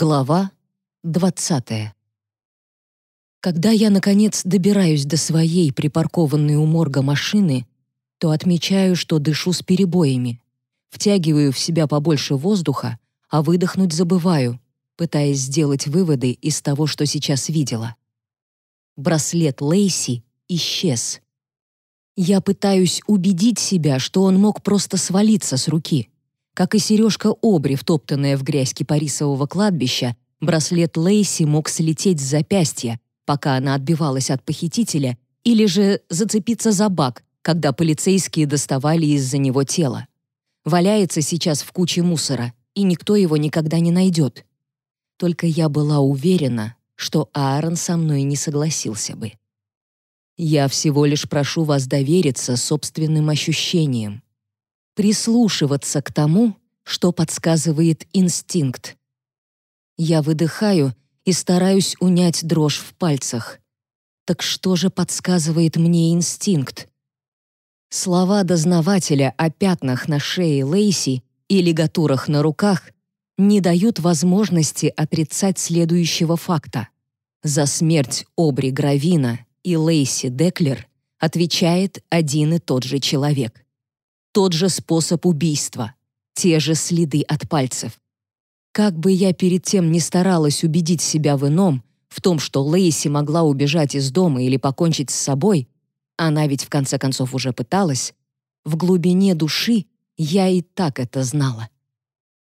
Глава 20. Когда я, наконец, добираюсь до своей припаркованной у морга машины, то отмечаю, что дышу с перебоями. Втягиваю в себя побольше воздуха, а выдохнуть забываю, пытаясь сделать выводы из того, что сейчас видела. Браслет Лейси исчез. Я пытаюсь убедить себя, что он мог просто свалиться с руки — как и сережка обри, втоптанная в грязь кипарисового кладбища, браслет Лейси мог слететь с запястья, пока она отбивалась от похитителя, или же зацепиться за бак, когда полицейские доставали из-за него тело. Валяется сейчас в куче мусора, и никто его никогда не найдет. Только я была уверена, что Аарон со мной не согласился бы. Я всего лишь прошу вас довериться собственным ощущениям прислушиваться к тому, что подсказывает инстинкт. Я выдыхаю и стараюсь унять дрожь в пальцах. Так что же подсказывает мне инстинкт? Слова дознавателя о пятнах на шее Лейси и лигатурах на руках не дают возможности отрицать следующего факта. За смерть Обри Гравина и Лейси Деклер отвечает один и тот же человек тот же способ убийства, те же следы от пальцев. Как бы я перед тем не старалась убедить себя в ином, в том, что Лейси могла убежать из дома или покончить с собой, она ведь в конце концов уже пыталась, в глубине души я и так это знала.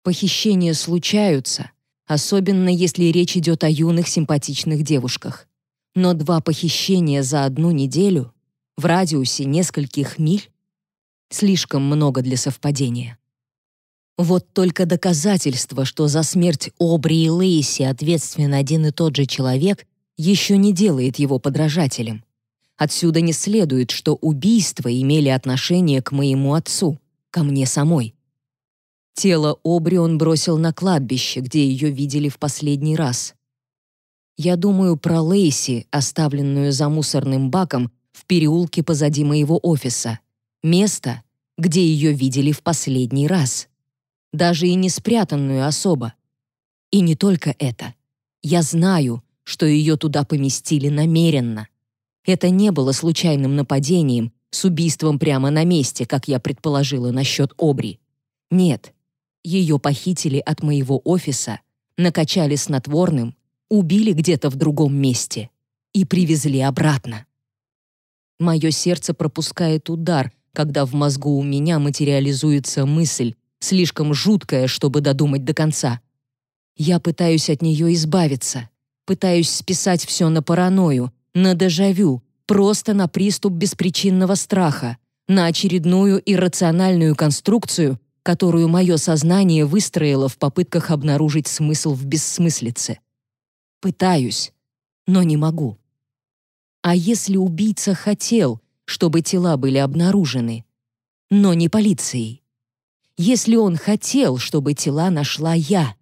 Похищения случаются, особенно если речь идет о юных симпатичных девушках. Но два похищения за одну неделю в радиусе нескольких миль Слишком много для совпадения. Вот только доказательство, что за смерть Обри и Лейси ответственен один и тот же человек, еще не делает его подражателем. Отсюда не следует, что убийства имели отношение к моему отцу, ко мне самой. Тело Обри он бросил на кладбище, где ее видели в последний раз. Я думаю про Лейси, оставленную за мусорным баком в переулке позади моего офиса. Место, где ее видели в последний раз. Даже и не спрятанную особо. И не только это. Я знаю, что ее туда поместили намеренно. Это не было случайным нападением с убийством прямо на месте, как я предположила насчет Обри. Нет, ее похитили от моего офиса, накачали снотворным, убили где-то в другом месте и привезли обратно. Мое сердце пропускает удар, когда в мозгу у меня материализуется мысль, слишком жуткая, чтобы додумать до конца. Я пытаюсь от нее избавиться, пытаюсь списать все на паранойю, на дежавю, просто на приступ беспричинного страха, на очередную иррациональную конструкцию, которую мое сознание выстроило в попытках обнаружить смысл в бессмыслице. Пытаюсь, но не могу. А если убийца хотел, чтобы тела были обнаружены, но не полицией. Если он хотел, чтобы тела нашла я.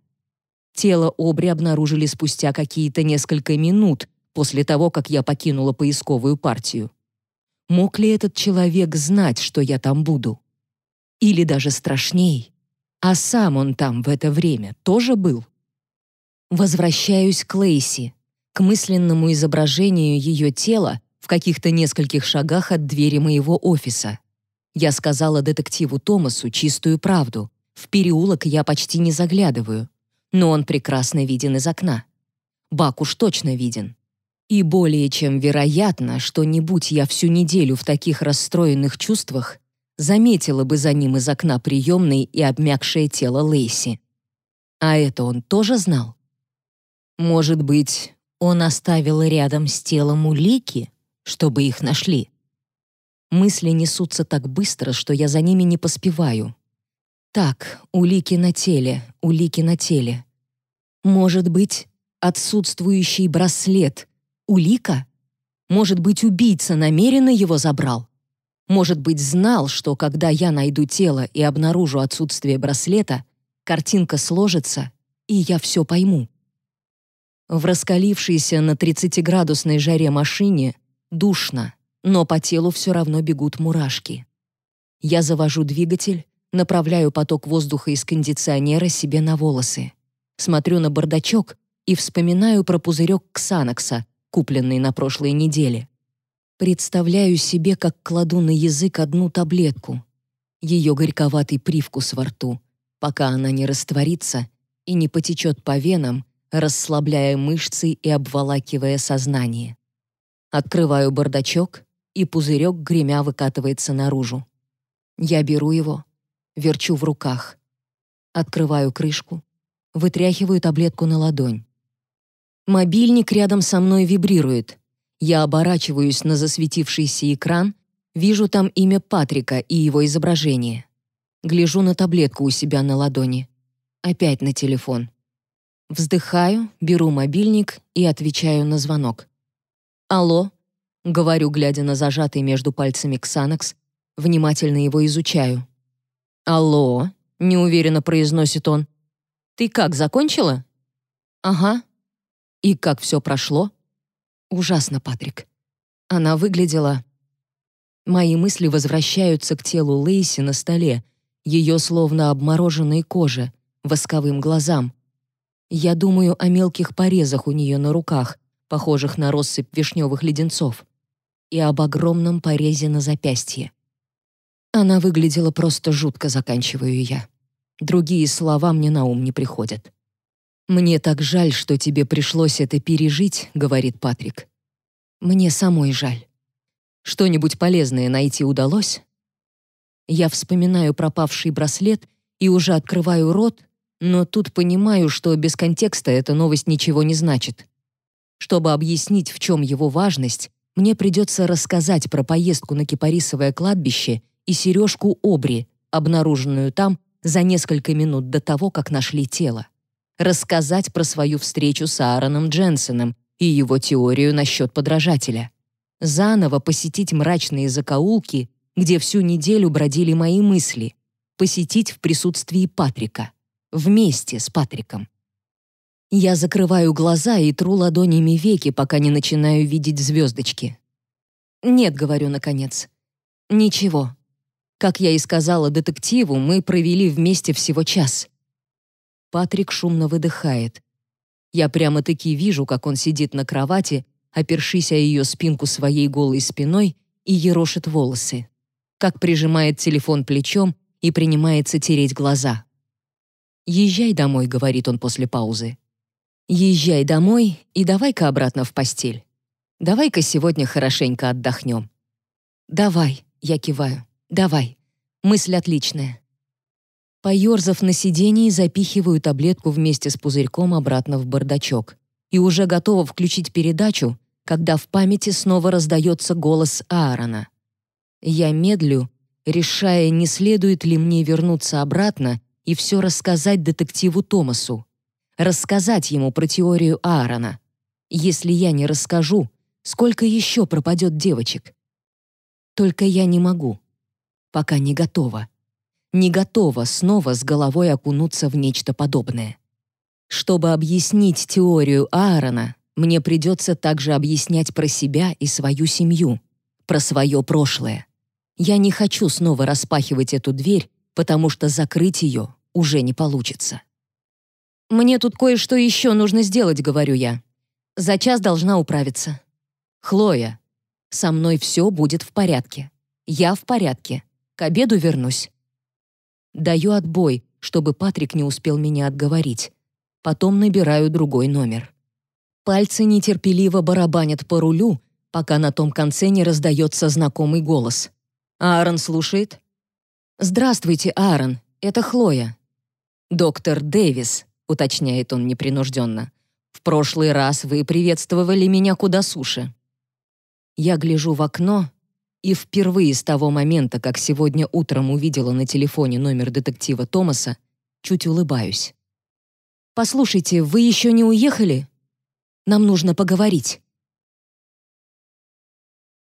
Тело Обри обнаружили спустя какие-то несколько минут после того, как я покинула поисковую партию. Мог ли этот человек знать, что я там буду? Или даже страшней, а сам он там в это время тоже был? Возвращаюсь к Лейси, к мысленному изображению ее тела, в каких-то нескольких шагах от двери моего офиса. Я сказала детективу Томасу чистую правду. В переулок я почти не заглядываю, но он прекрасно виден из окна. Бак уж точно виден. И более чем вероятно, что не будь я всю неделю в таких расстроенных чувствах, заметила бы за ним из окна приемной и обмякшее тело Лейси. А это он тоже знал? Может быть, он оставил рядом с телом улики, чтобы их нашли. Мысли несутся так быстро, что я за ними не поспеваю. Так, улики на теле, улики на теле. Может быть, отсутствующий браслет — улика? Может быть, убийца намеренно его забрал? Может быть, знал, что когда я найду тело и обнаружу отсутствие браслета, картинка сложится, и я все пойму. В раскалившейся на 30-градусной жаре машине Душно, но по телу все равно бегут мурашки. Я завожу двигатель, направляю поток воздуха из кондиционера себе на волосы. смотрю на бардачок и вспоминаю про пузырек Ксанокса, купленный на прошлой неделе. Представляю себе, как кладу на язык одну таблетку. Ее горьковатый привкус во рту, пока она не растворится и не потечет по венам, расслабляя мышцы и обволакивая сознание. Открываю бардачок, и пузырек гремя выкатывается наружу. Я беру его, верчу в руках. Открываю крышку, вытряхиваю таблетку на ладонь. Мобильник рядом со мной вибрирует. Я оборачиваюсь на засветившийся экран, вижу там имя Патрика и его изображение. Гляжу на таблетку у себя на ладони. Опять на телефон. Вздыхаю, беру мобильник и отвечаю на звонок. «Алло», — говорю, глядя на зажатый между пальцами Ксанакс, внимательно его изучаю. «Алло», — неуверенно произносит он. «Ты как, закончила?» «Ага». «И как все прошло?» Ужасно, Патрик. Она выглядела... Мои мысли возвращаются к телу Лейси на столе, ее словно обмороженной коже, восковым глазам. Я думаю о мелких порезах у нее на руках, похожих на россыпь вишневых леденцов, и об огромном порезе на запястье. Она выглядела просто жутко, заканчиваю я. Другие слова мне на ум не приходят. «Мне так жаль, что тебе пришлось это пережить», — говорит Патрик. «Мне самой жаль. Что-нибудь полезное найти удалось?» Я вспоминаю пропавший браслет и уже открываю рот, но тут понимаю, что без контекста эта новость ничего не значит. Чтобы объяснить, в чем его важность, мне придется рассказать про поездку на Кипарисовое кладбище и сережку Обри, обнаруженную там за несколько минут до того, как нашли тело рассказать про свою встречу с Аароном Дженсеном и его теорию насчет подражателя. Заново посетить мрачные закоулки, где всю неделю бродили мои мысли, посетить в присутствии Патрика, вместе с Патриком. Я закрываю глаза и тру ладонями веки, пока не начинаю видеть звездочки. «Нет», — говорю наконец. «Ничего. Как я и сказала детективу, мы провели вместе всего час. Патрик шумно выдыхает. Я прямо-таки вижу, как он сидит на кровати, опершись о ее спинку своей голой спиной и ерошит волосы. Как прижимает телефон плечом и принимается тереть глаза. «Езжай домой», — говорит он после паузы. «Езжай домой и давай-ка обратно в постель. Давай-ка сегодня хорошенько отдохнем». «Давай», — я киваю, — «давай. Мысль отличная. Поёрзав на сиденье, запихиваю таблетку вместе с пузырьком обратно в бардачок. И уже готова включить передачу, когда в памяти снова раздается голос Аарона. Я медлю, решая, не следует ли мне вернуться обратно и все рассказать детективу Томасу. Рассказать ему про теорию Аарона. Если я не расскажу, сколько еще пропадет девочек? Только я не могу. Пока не готова не готова снова с головой окунуться в нечто подобное. Чтобы объяснить теорию Аарона, мне придется также объяснять про себя и свою семью, про свое прошлое. Я не хочу снова распахивать эту дверь, потому что закрыть ее уже не получится. «Мне тут кое-что еще нужно сделать», — говорю я. «За час должна управиться». «Хлоя, со мной все будет в порядке. Я в порядке. К обеду вернусь». Даю отбой, чтобы Патрик не успел меня отговорить. Потом набираю другой номер. Пальцы нетерпеливо барабанят по рулю, пока на том конце не раздается знакомый голос. Аарон слушает. «Здравствуйте, Аарон, это Хлоя». «Доктор Дэвис», — уточняет он непринужденно. «В прошлый раз вы приветствовали меня куда суше». Я гляжу в окно и впервые с того момента, как сегодня утром увидела на телефоне номер детектива Томаса, чуть улыбаюсь. «Послушайте, вы еще не уехали? Нам нужно поговорить».